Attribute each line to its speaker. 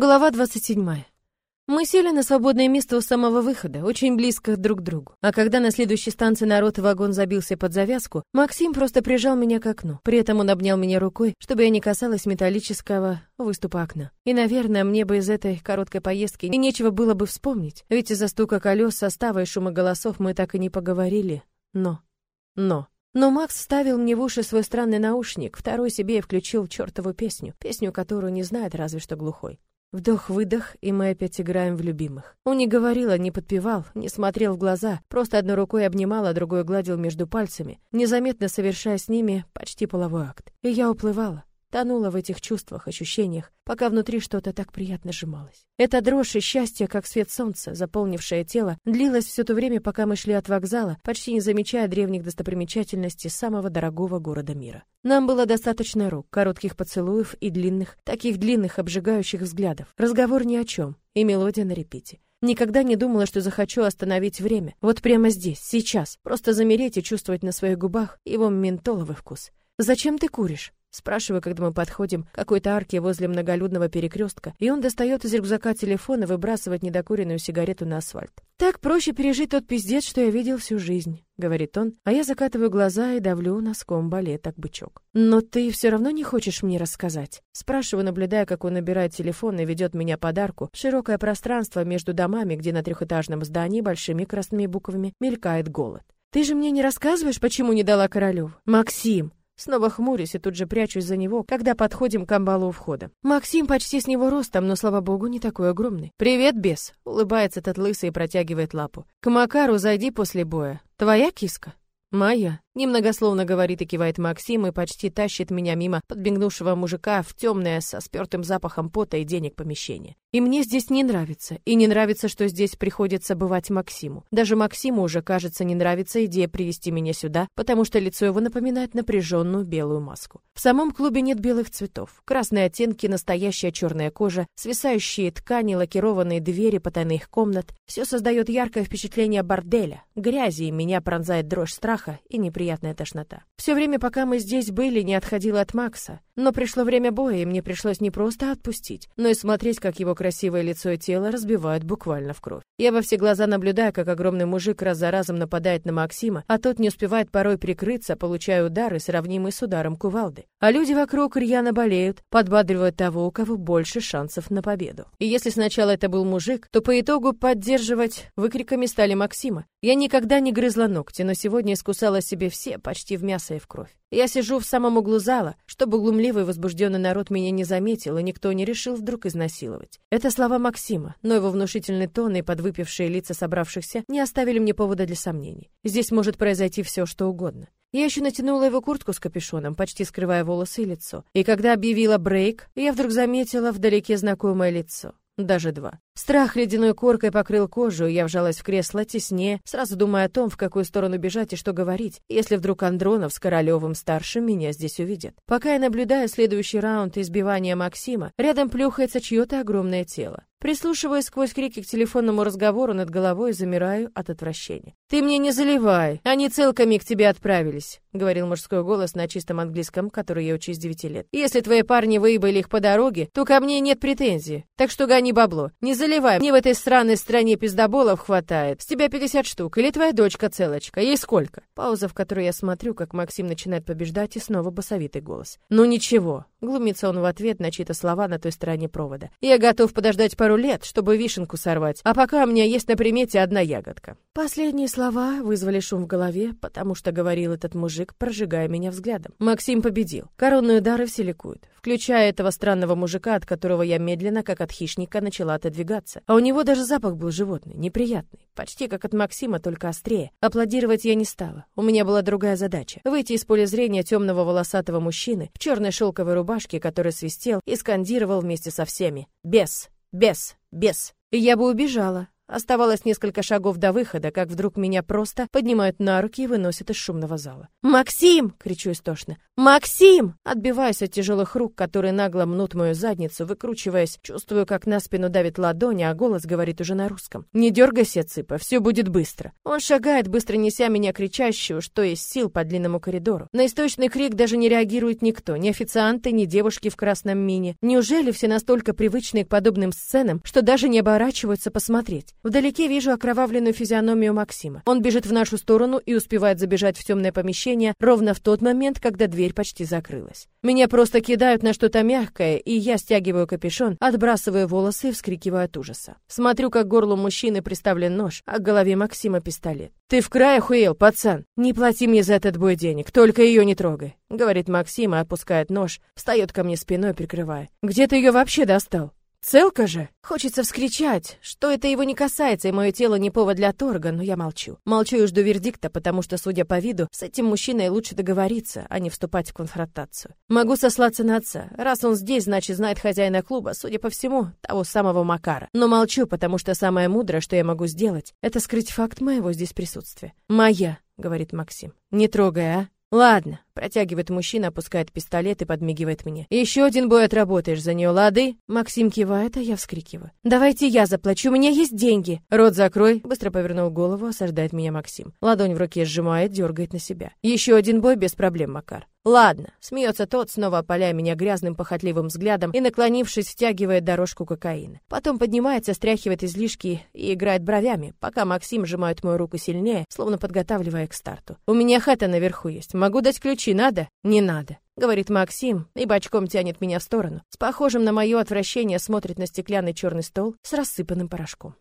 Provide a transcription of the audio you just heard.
Speaker 1: Глава 27. Мы сели на свободное место у самого выхода, очень близко друг к другу. А когда на следующей станции народ и вагон забился под завязку, Максим просто прижал меня к окну. При этом он обнял меня рукой, чтобы я не касалась металлического выступа окна. И, наверное, мне бы из этой короткой поездки и нечего было бы вспомнить, ведь из-за стука колес, состава и шума голосов мы так и не поговорили. Но... Но... Но Макс вставил мне в уши свой странный наушник, второй себе и включил чертову песню, песню, которую не знает разве что глухой. Вдох-выдох, и мы опять играем в любимых. Он не говорил, не подпевал, не смотрел в глаза, просто одной рукой обнимал, а другой гладил между пальцами, незаметно совершая с ними почти половой акт. И я уплывала, тонула в этих чувствах, ощущениях, пока внутри что-то так приятно сжималось. Эта дрожь и счастье, как свет солнца, заполнившее тело, длилось все то время, пока мы шли от вокзала, почти не замечая древних достопримечательностей самого дорогого города мира. Нам было достаточно рук, коротких поцелуев и длинных, таких длинных, обжигающих взглядов. Разговор ни о чем, и мелодия на репите. Никогда не думала, что захочу остановить время. Вот прямо здесь, сейчас. Просто замереть и чувствовать на своих губах его ментоловый вкус. «Зачем ты куришь?» Спрашиваю, когда мы подходим к какой-то арке возле многолюдного перекрестка, и он достает из рюкзака телефон и выбрасывает недокуренную сигарету на асфальт. «Так проще пережить тот пиздец, что я видел всю жизнь», — говорит он, а я закатываю глаза и давлю носком балеток бычок. «Но ты все равно не хочешь мне рассказать?» Спрашиваю, наблюдая, как он набирает телефон и ведет меня под арку в широкое пространство между домами, где на трехэтажном здании большими красными буквами мелькает голод. «Ты же мне не рассказываешь, почему не дала Королёв?» «Максим!» Снова хмурюсь и тут же прячусь за него, когда подходим к амбалу у входа. Максим почти с него ростом, но, слава богу, не такой огромный. «Привет, бес!» — улыбается этот лысый и протягивает лапу. «К Макару зайди после боя. Твоя киска?» «Моя», — немногословно говорит и кивает Максим и почти тащит меня мимо подбегнувшего мужика в темное со спертым запахом пота и денег помещение. И мне здесь не нравится, и не нравится, что здесь приходится бывать Максиму. Даже Максиму уже, кажется, не нравится идея привести меня сюда, потому что лицо его напоминает напряженную белую маску. В самом клубе нет белых цветов. Красные оттенки, настоящая черная кожа, свисающие ткани, лакированные двери потайных комнат. Все создает яркое впечатление борделя, грязи, и меня пронзает дрожь страха, и неприятная тошнота. Все время, пока мы здесь были, не отходила от Макса, но пришло время боя, и мне пришлось не просто отпустить, но и смотреть, как его красивое лицо и тело разбивают буквально в кровь. Я во все глаза наблюдаю, как огромный мужик раз за разом нападает на Максима, а тот не успевает порой прикрыться, получая удары, сравнимые с ударом кувалды. А люди вокруг рьяно болеют, подбадривают того, у кого больше шансов на победу. И если сначала это был мужик, то по итогу поддерживать выкриками стали Максима. Я никогда не грызла ногти, но сегодня искусала себе все, почти в мясо и в кровь. Я сижу в самом углу зала, чтобы глумливый возбужденный народ меня не заметил, и никто не решил вдруг изнасиловать. Это слова Максима, но его внушительный тон и подвыпившие лица собравшихся не оставили мне повода для сомнений. Здесь может произойти все, что угодно. Я еще натянула его куртку с капюшоном, почти скрывая волосы и лицо. И когда объявила брейк, я вдруг заметила вдалеке знакомое лицо. Даже два. Страх ледяной коркой покрыл кожу, и я вжалась в кресло теснее, сразу думая о том, в какую сторону бежать и что говорить, если вдруг Андронов с Королевым-старшим меня здесь увидят. Пока я наблюдаю следующий раунд избивания Максима, рядом плюхается чье-то огромное тело. Прислушиваясь сквозь крики к телефонному разговору над головой, замираю от отвращения. «Ты мне не заливай, они целками к тебе отправились», — говорил мужской голос на чистом английском, который я учу с девяти лет. «Если твои парни выебали их по дороге, то ко мне нет претензий, так что гони бабло. Не заливай, мне в этой странной стране пиздоболов хватает. С тебя 50 штук, или твоя дочка целочка, ей сколько?» Пауза, в которой я смотрю, как Максим начинает побеждать, и снова басовитый голос. «Ну ничего», — глумится он в ответ на чьи-то слова на той стороне провода. «Я готов подождать пару лет, чтобы вишенку сорвать, а пока у меня есть на примете одна ягодка». Последние слова вызвали шум в голове, потому что говорил этот мужик, прожигая меня взглядом. Максим победил. Коронные удары все ликуют, включая этого странного мужика, от которого я медленно, как от хищника, начала отодвигаться. А у него даже запах был животный, неприятный, почти как от Максима, только острее. Аплодировать я не стала. У меня была другая задача — выйти из поля зрения темного волосатого мужчины в черной шелковой рубашке, который свистел и скандировал вместе со всеми. «Бес! Бес! Бес!» И я бы убежала, Оставалось несколько шагов до выхода, как вдруг меня просто поднимают на руки и выносят из шумного зала. «Максим!» — кричу истошно. «Максим!» Отбиваюсь от тяжелых рук, которые нагло мнут мою задницу, выкручиваясь, чувствую, как на спину давит ладони, а голос говорит уже на русском. «Не дергайся, цыпа, все будет быстро». Он шагает, быстро неся меня кричащую, что есть сил по длинному коридору. На источный крик даже не реагирует никто, ни официанты, ни девушки в красном мини. Неужели все настолько привычные к подобным сценам, что даже не оборачиваются посмотреть? Вдалеке вижу окровавленную физиономию Максима. Он бежит в нашу сторону и успевает забежать в темное помещение ровно в тот момент, когда дверь почти закрылась. Меня просто кидают на что-то мягкое, и я стягиваю капюшон, отбрасываю волосы и вскрикиваю от ужаса. Смотрю, как к горлу мужчины приставлен нож, а к голове Максима пистолет. «Ты в край охуел, пацан? Не плати мне за этот бой денег, только ее не трогай», — говорит Максим и опускает нож, встает ко мне спиной, прикрывая. «Где ты ее вообще достал?» Целка же? Хочется вскричать, что это его не касается, и мое тело не повод для торга, но я молчу. Молчу и жду вердикта, потому что, судя по виду, с этим мужчиной лучше договориться, а не вступать в конфронтацию. Могу сослаться на отца. Раз он здесь, значит, знает хозяина клуба, судя по всему, того самого Макара. Но молчу, потому что самое мудрое, что я могу сделать, это скрыть факт моего здесь присутствия. «Моя», — говорит Максим. «Не трогай, а?» «Ладно», — протягивает мужчина, опускает пистолет и подмигивает мне. «Еще один бой отработаешь за нее, лады?» Максим кивает, а я вскрикиваю. «Давайте я заплачу, у меня есть деньги!» «Рот закрой!» Быстро повернул голову, осаждает меня Максим. Ладонь в руке сжимает, дергает на себя. «Еще один бой без проблем, Макар». «Ладно», — смеется тот, снова опаляя меня грязным похотливым взглядом и, наклонившись, втягивает дорожку кокаина. Потом поднимается, стряхивает излишки и играет бровями, пока Максим сжимает мою руку сильнее, словно подготавливая к старту. «У меня хата наверху есть. Могу дать ключи, надо?» «Не надо», — говорит Максим, и бочком тянет меня в сторону. С похожим на мое отвращение смотрит на стеклянный черный стол с рассыпанным порошком.